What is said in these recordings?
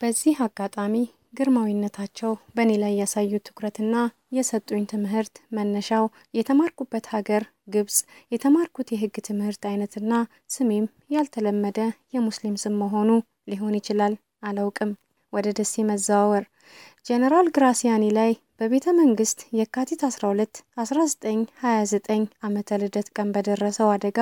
በዚህ አጋጣሚ ግርማዊነታቸው በእኔ ላይ ያሳዩት ትኩረትና የሰጡኝ ትምህርት መነሻው የተማርኩበት ሀገር ግብጽ፣ የተማርኩት የሕግ ትምህርት አይነትና ስሜም ያልተለመደ የሙስሊም ስም መሆኑ ሊሆን ይችላል። አላውቅም። ወደ ደሴ መዘዋወር ጄኔራል ግራሲያኒ ላይ በቤተ መንግስት የካቲት 12 1929 ዓመተ ልደት ቀን በደረሰው አደጋ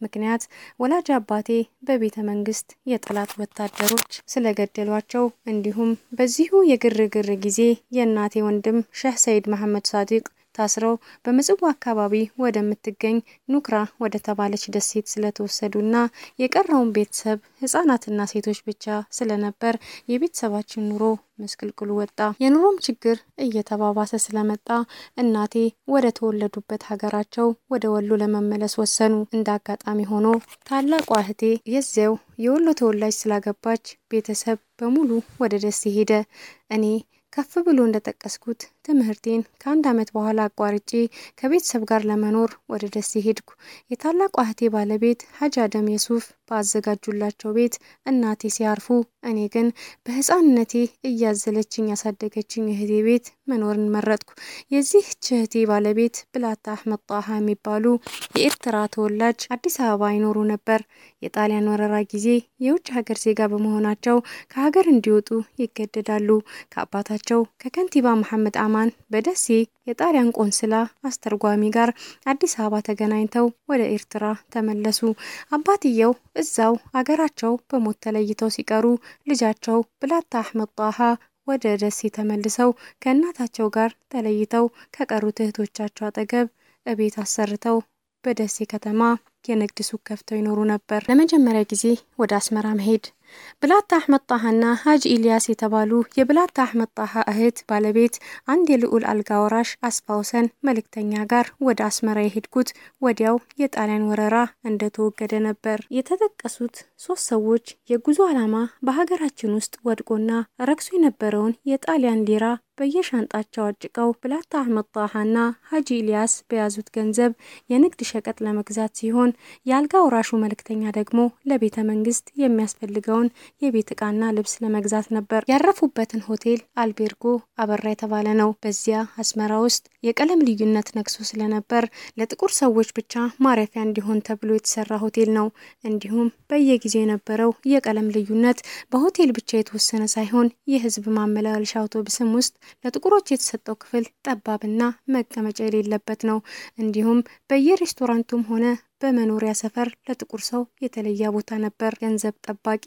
ምክንያት ወላጅ አባቴ በቤተ መንግስት የጠላት ወታደሮች ስለገደሏቸው እንዲሁም በዚሁ የግርግር ጊዜ የእናቴ ወንድም ሼህ ሰይድ መሐመድ ሳዲቅ ታስረው በምጽዋ አካባቢ ወደምትገኝ ኑክራ ወደ ተባለች ደሴት ስለተወሰዱና የቀረውን ቤተሰብ ህጻናትና ሴቶች ብቻ ስለነበር የቤተሰባችን ኑሮ መስቅልቅሉ ወጣ። የኑሮም ችግር እየተባባሰ ስለመጣ እናቴ ወደ ተወለዱበት ሀገራቸው ወደ ወሎ ለመመለስ ወሰኑ። እንደ አጋጣሚ ሆኖ ታላቋ እህቴ የዚያው የወሎ ተወላጅ ስላገባች ቤተሰብ በሙሉ ወደ ደሴ ሄደ። እኔ ከፍ ብሎ እንደጠቀስኩት ትምህርቴን ከአንድ ዓመት በኋላ አቋርጬ ከቤተሰብ ጋር ለመኖር ወደ ደሴ ሄድኩ። የታላቋ እህቴ ባለቤት ሀጅ አደም የሱፍ ባዘጋጁላቸው ቤት እናቴ ሲያርፉ፣ እኔ ግን በህፃንነቴ እያዘለችኝ ያሳደገችኝ እህቴ ቤት መኖርን መረጥኩ። የዚህች እህቴ ባለቤት ብላታ አህመድ ጣሃ የሚባሉ የኤርትራ ተወላጅ አዲስ አበባ ይኖሩ ነበር። የጣሊያን ወረራ ጊዜ የውጭ ሀገር ዜጋ በመሆናቸው ከሀገር እንዲወጡ ይገደዳሉ። ከአባታቸው ከከንቲባ መሐመድ አማን በደሴ የጣሊያን ቆንስላ አስተርጓሚ ጋር አዲስ አበባ ተገናኝተው ወደ ኤርትራ ተመለሱ። አባትየው እዛው አገራቸው በሞት ተለይተው ሲቀሩ ልጃቸው ብላታ አህመድ ጣሃ ወደ ደሴ ተመልሰው ከእናታቸው ጋር ተለይተው ከቀሩት እህቶቻቸው አጠገብ እቤት አሰርተው በደሴ ከተማ የንግድ ሱቅ ከፍተው ይኖሩ ነበር። ለመጀመሪያ ጊዜ ወደ አስመራ መሄድ ብላታ አህመድ ጣሃና ሀጂ ኢልያስ የተባሉ የብላታ አህመድ ጣሃ እህት ባለቤት አንድ የልዑል አልጋ ወራሽ አስፋውሰን መልእክተኛ ጋር ወደ አስመራ የሄድኩት ወዲያው የጣሊያን ወረራ እንደተወገደ ነበር። የተጠቀሱት ሶስት ሰዎች የጉዞ ዓላማ በሀገራችን ውስጥ ወድቆና ረክሶ የነበረውን የጣሊያን ሊራ በየሻንጣቸው አጭቀው ብላታ አህመድ ጣሃና ሀጂ ኢልያስ በያዙት ገንዘብ የንግድ ሸቀጥ ለመግዛት ሲሆን የአልጋ ወራሹ መልእክተኛ ደግሞ ለቤተ መንግስት የሚያስፈልገውን የቤት ዕቃና ልብስ ለመግዛት ነበር። ያረፉበትን ሆቴል አልቤርጎ አበራ የተባለ ነው። በዚያ አስመራ ውስጥ የቀለም ልዩነት ነግሶ ስለነበር ለጥቁር ሰዎች ብቻ ማረፊያ እንዲሆን ተብሎ የተሰራ ሆቴል ነው። እንዲሁም በየጊዜው የነበረው የቀለም ልዩነት በሆቴል ብቻ የተወሰነ ሳይሆን የህዝብ ማመላለሻ አውቶቡስም ውስጥ ለጥቁሮች የተሰጠው ክፍል ጠባብና መቀመጫ የሌለበት ነው። እንዲሁም በየሬስቶራንቱም ሆነ በመኖሪያ ሰፈር ለጥቁር ሰው የተለየ ቦታ ነበር። ገንዘብ ጠባቂ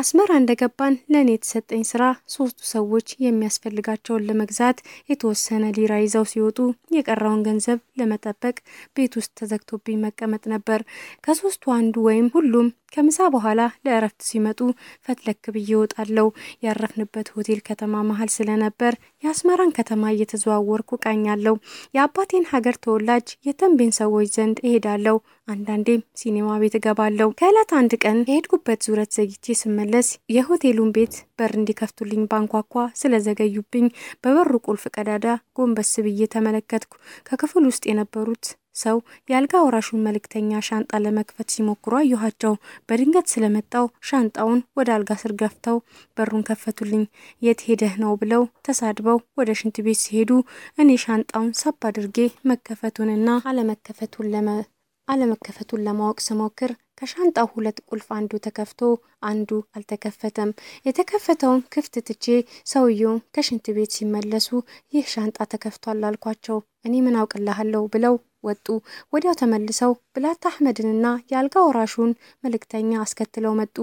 አስመራ እንደገባን ለእኔ የተሰጠኝ ስራ ሶስቱ ሰዎች የሚያስፈልጋቸውን ለመግዛት የተወሰነ ሊራ ይዘው ሲወጡ የቀረውን ገንዘብ ለመጠበቅ ቤት ውስጥ ተዘግቶብኝ መቀመጥ ነበር። ከሶስቱ አንዱ ወይም ሁሉም ከምሳ በኋላ ለእረፍት ሲመጡ ፈትለክ ብዬ እወጣለሁ። ያረፍንበት ሆቴል ከተማ መሀል ስለነበር የአስመራን ከተማ እየተዘዋወርኩ ቃኛለሁ። የአባቴን ሀገር ተወላጅ የተንቤን ሰዎች ዘንድ እሄዳለሁ። አንዳንዴም ሲኔማ ቤት እገባለሁ። ከዕለት አንድ ቀን የሄድኩበት ዙረት ዘግቼ ስመለስ የሆቴሉን ቤት በር እንዲከፍቱልኝ ባንኳኳ ስለዘገዩብኝ በበሩ ቁልፍ ቀዳዳ ጎንበስ ብዬ ተመለከትኩ። ከክፍል ውስጥ የነበሩት ሰው የአልጋ ወራሹን መልእክተኛ ሻንጣ ለመክፈት ሲሞክሩ አየኋቸው። በድንገት ስለመጣው ሻንጣውን ወደ አልጋ ስር ገፍተው በሩን ከፈቱልኝ። የት ሄደህ ነው ብለው ተሳድበው ወደ ሽንት ቤት ሲሄዱ እኔ ሻንጣውን ሳብ አድርጌ መከፈቱንና አለመከፈቱን ለመ አለመከፈቱን ለማወቅ ስሞክር ከሻንጣው ሁለት ቁልፍ አንዱ ተከፍቶ አንዱ አልተከፈተም። የተከፈተውን ክፍት ትቼ ሰውየውን ከሽንት ቤት ሲመለሱ ይህ ሻንጣ ተከፍቷል አልኳቸው። እኔ ምን አውቅልሃለሁ ብለው ወጡ። ወዲያው ተመልሰው ብላታ አህመድንና የአልጋ ወራሹን መልእክተኛ አስከትለው መጡ።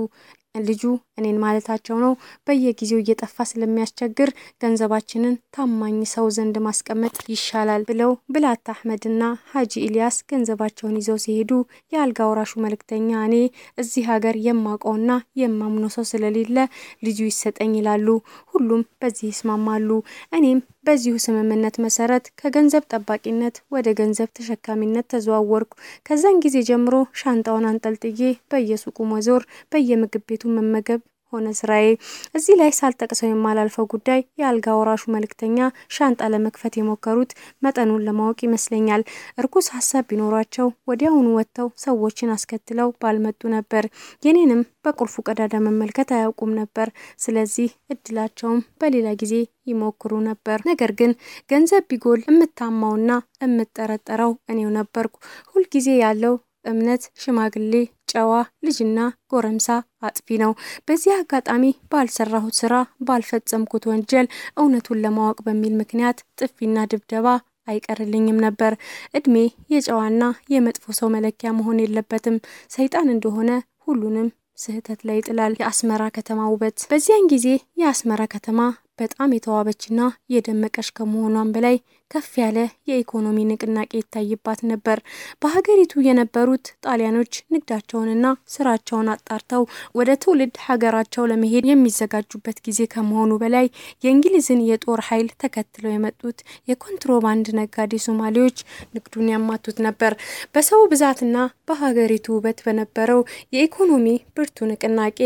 ልጁ እኔን ማለታቸው ነው። በየጊዜው እየጠፋ ስለሚያስቸግር ገንዘባችንን ታማኝ ሰው ዘንድ ማስቀመጥ ይሻላል ብለው ብላታ አህመድና ሀጂ ኢልያስ ገንዘባቸውን ይዘው ሲሄዱ የአልጋ ወራሹ መልእክተኛ እኔ እዚህ ሀገር የማውቀውና የማምነው ሰው ስለሌለ ልጁ ይሰጠኝ ይላሉ። ሁሉም በዚህ ይስማማሉ። እኔም በዚሁ ስምምነት መሰረት ከገንዘብ ጠባቂነት ወደ ገንዘብ ተሸካሚነት ተዘዋወርኩ። ከዛን ጊዜ ጀምሮ ሻንጣውን አንጠልጥዬ በየሱቁ መዞር፣ በየምግብ ቤቱ መመገብ ሆነ ስራዬ። እዚህ ላይ ሳልጠቅሰው የማላልፈው ጉዳይ የአልጋ ወራሹ መልእክተኛ ሻንጣ ለመክፈት የሞከሩት መጠኑን ለማወቅ ይመስለኛል። እርኩስ ሀሳብ ቢኖሯቸው ወዲያውኑ ወጥተው ሰዎችን አስከትለው ባልመጡ ነበር። የኔንም በቁልፉ ቀዳዳ መመልከት አያውቁም ነበር። ስለዚህ እድላቸውም በሌላ ጊዜ ይሞክሩ ነበር። ነገር ግን ገንዘብ ቢጎል የምታማውና የምጠረጠረው እኔው ነበርኩ። ሁልጊዜ ያለው እምነት ሽማግሌ፣ ጨዋ ልጅና ጎረምሳ አጥፊ ነው። በዚህ አጋጣሚ ባልሰራሁት ስራ ባልፈጸምኩት ወንጀል እውነቱን ለማወቅ በሚል ምክንያት ጥፊና ድብደባ አይቀርልኝም ነበር። እድሜ የጨዋና የመጥፎ ሰው መለኪያ መሆን የለበትም። ሰይጣን እንደሆነ ሁሉንም ስህተት ላይ ይጥላል። የአስመራ ከተማ ውበት። በዚያን ጊዜ የአስመራ ከተማ በጣም የተዋበችና የደመቀች ከመሆኗም በላይ ከፍ ያለ የኢኮኖሚ ንቅናቄ ይታይባት ነበር። በሀገሪቱ የነበሩት ጣሊያኖች ንግዳቸውንና ስራቸውን አጣርተው ወደ ትውልድ ሀገራቸው ለመሄድ የሚዘጋጁበት ጊዜ ከመሆኑ በላይ የእንግሊዝን የጦር ኃይል ተከትለው የመጡት የኮንትሮባንድ ነጋዴ ሶማሌዎች ንግዱን ያማቱት ነበር። በሰው ብዛትና በሀገሪቱ ውበት በነበረው የኢኮኖሚ ብርቱ ንቅናቄ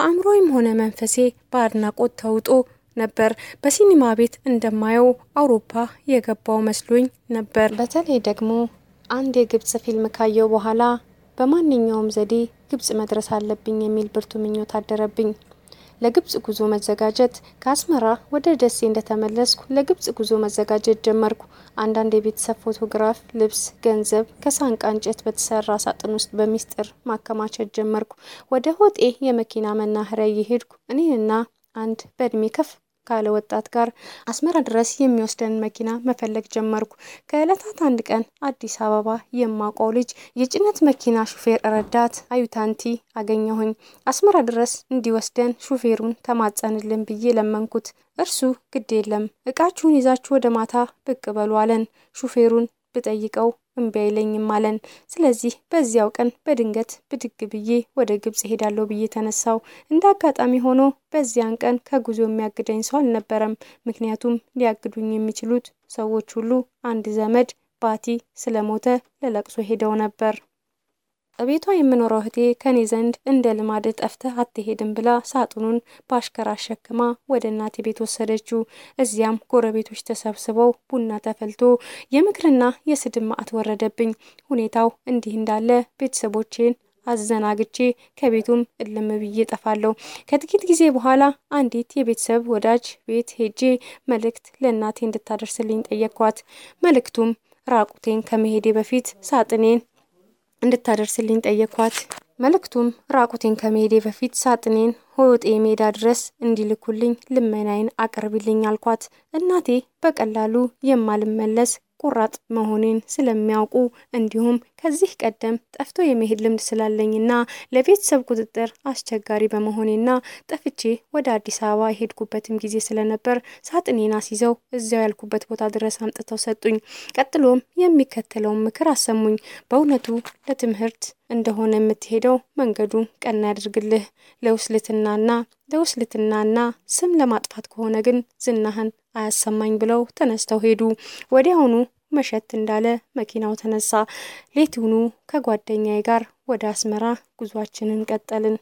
አእምሮዬም ሆነ መንፈሴ በአድናቆት ተውጦ ነበር። በሲኒማ ቤት እንደማየው አውሮፓ የገባው መስሎኝ ነበር። በተለይ ደግሞ አንድ የግብጽ ፊልም ካየው በኋላ በማንኛውም ዘዴ ግብጽ መድረስ አለብኝ የሚል ብርቱ ምኞት አደረብኝ። ለግብጽ ጉዞ መዘጋጀት ከአስመራ ወደ ደሴ እንደተመለስኩ ለግብጽ ጉዞ መዘጋጀት ጀመርኩ። አንዳንድ የቤተሰብ ፎቶግራፍ፣ ልብስ፣ ገንዘብ ከሳንቃ እንጨት በተሰራ ሳጥን ውስጥ በሚስጥር ማከማቸት ጀመርኩ። ወደ ሆጤ የመኪና መናኸሪያ እየሄድኩ እኔንና አንድ በእድሜ ከፍ ካለ ወጣት ጋር አስመራ ድረስ የሚወስደን መኪና መፈለግ ጀመርኩ። ከዕለታት አንድ ቀን አዲስ አበባ የማውቀው ልጅ የጭነት መኪና ሹፌር ረዳት አዩታንቲ አገኘሁኝ። አስመራ ድረስ እንዲወስደን ሹፌሩን ተማጸንልን ብዬ ለመንኩት። እርሱ ግድ የለም እቃችሁን ይዛችሁ ወደ ማታ ብቅ በሉ አለን። ሹፌሩን ብጠይቀው እምቢ አይለኝም አለን። ስለዚህ በዚያው ቀን በድንገት ብድግ ብዬ ወደ ግብጽ ሄዳለሁ ብዬ ተነሳው። እንደ አጋጣሚ ሆኖ በዚያን ቀን ከጉዞ የሚያግደኝ ሰው አልነበረም። ምክንያቱም ሊያግዱኝ የሚችሉት ሰዎች ሁሉ አንድ ዘመድ ባቲ ስለሞተ ለለቅሶ ሄደው ነበር። እቤቷ የምኖረው እህቴ ከኔ ዘንድ እንደ ልማድ ጠፍተህ አትሄድም ብላ ሳጥኑን በአሽከራ አሸክማ ወደ እናቴ ቤት ወሰደችው። እዚያም ጎረቤቶች ተሰብስበው ቡና ተፈልቶ የምክርና የስድብ ማዕት ወረደብኝ። ሁኔታው እንዲህ እንዳለ ቤተሰቦቼን አዘናግቼ ከቤቱም እልም ብዬ ጠፋለሁ። ከጥቂት ጊዜ በኋላ አንዲት የቤተሰብ ወዳጅ ቤት ሄጄ መልእክት ለእናቴ እንድታደርስልኝ ጠየቅኳት። መልእክቱም ራቁቴን ከመሄዴ በፊት ሳጥኔን እንድታደርስልኝ ጠየኳት። መልእክቱም ራቁቴን ከመሄዴ በፊት ሳጥኔን ሆጤ ሜዳ ድረስ እንዲልኩልኝ ልመናዬን አቅርቢልኝ አልኳት። እናቴ በቀላሉ የማልመለስ ቁራጥ መሆኔን ስለሚያውቁ እንዲሁም ከዚህ ቀደም ጠፍቶ የመሄድ ልምድ ስላለኝና ለቤተሰብ ቁጥጥር አስቸጋሪ በመሆኔና ጠፍቼ ወደ አዲስ አበባ የሄድኩበትም ጊዜ ስለነበር ሳጥኔን አስይዘው እዚያው ያልኩበት ቦታ ድረስ አምጥተው ሰጡኝ። ቀጥሎም የሚከተለውን ምክር አሰሙኝ። በእውነቱ ለትምህርት እንደሆነ የምትሄደው መንገዱ ቀና ያድርግልህ። ለውስልትናና ለውስልትናና ስም ለማጥፋት ከሆነ ግን ዝናህን አያሰማኝ ብለው ተነስተው ሄዱ። ወዲያውኑ መሸት እንዳለ መኪናው ተነሳ። ሌቱኑ ከጓደኛዬ ጋር ወደ አስመራ ጉዟችንን ቀጠልን።